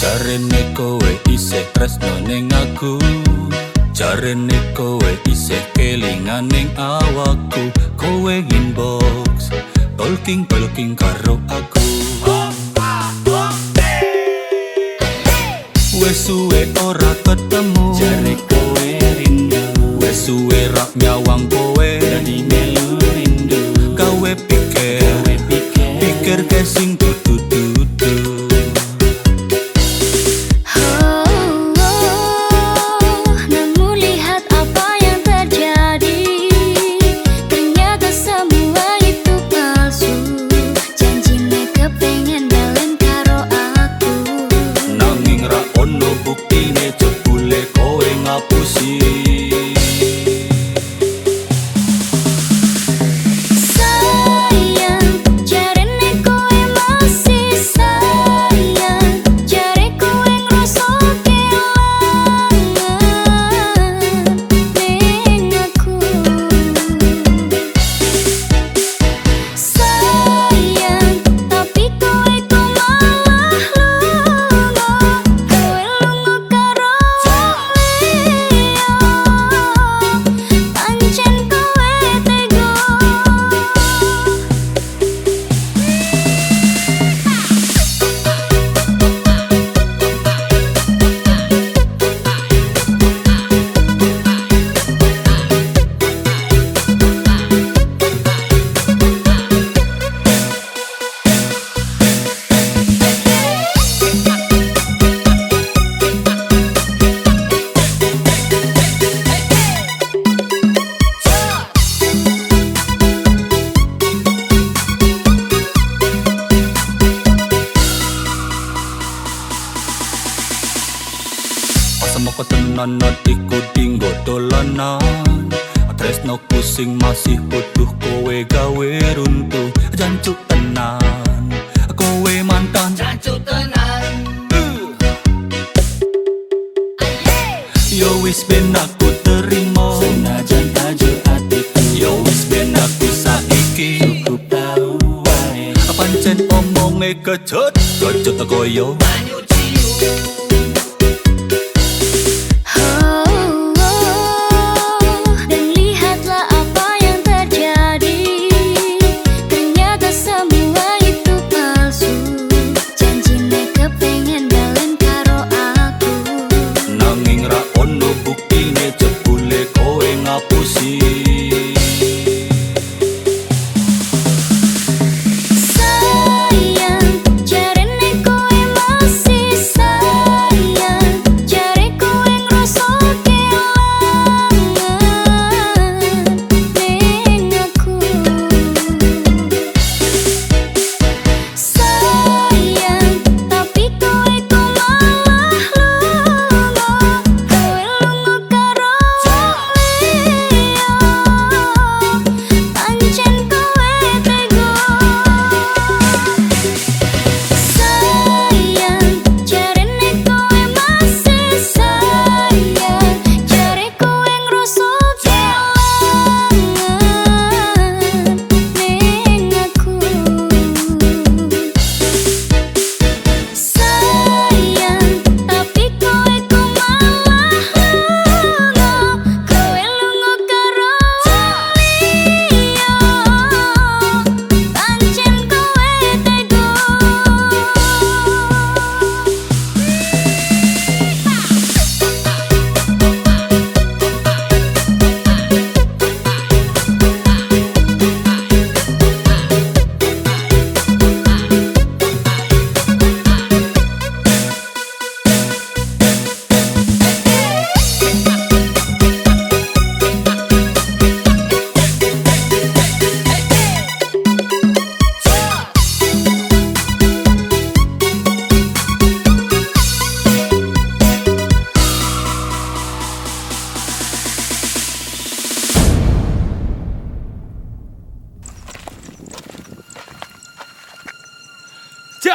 Jarene kowe isih tresno ning aku Jarene kowe isih kelingan ning awakku Kowe inbox Talking talking karo aku. Wes suwe ora ketemu Jare kowe rindu. Wes suwe rak nyawang kowe Dadi melu rindu. Gawe pikir Kowe pikir. Pikir ke kowe ngapusi Pasemoko tenan iku dinggo dolanan. Tresno pusing masih utuh kowe gawe runtuh Jancuk tenan. Kowe mantan Jancuk tenan. Yo wis ben aku terima. Senajan tajuk hatiku. Yo wis ben aku saiki. Cukup tahu wae. Pancen omonge kecut Kecut koyo Banyu cium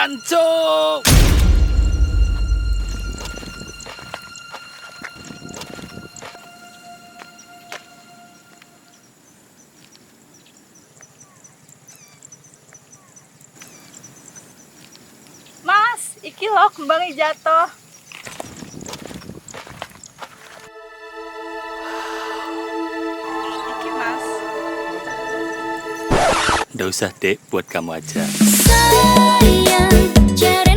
Jancuk Iki loh kembangnya jatuh. Iki mas. Nggak usah dek, buat kamu aja sayang Cara